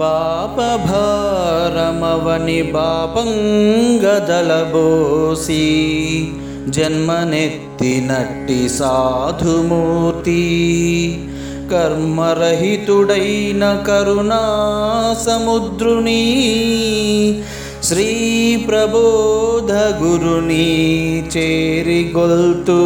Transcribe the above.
పాపభారమవని బాపంగదలబోసి జన్మనెత్తినట్టి సాధుమూర్తి కర్మరహితుడైన కరుణా సముద్రుని శ్రీ ప్రబోధ గురుని చేరిగొల్తూ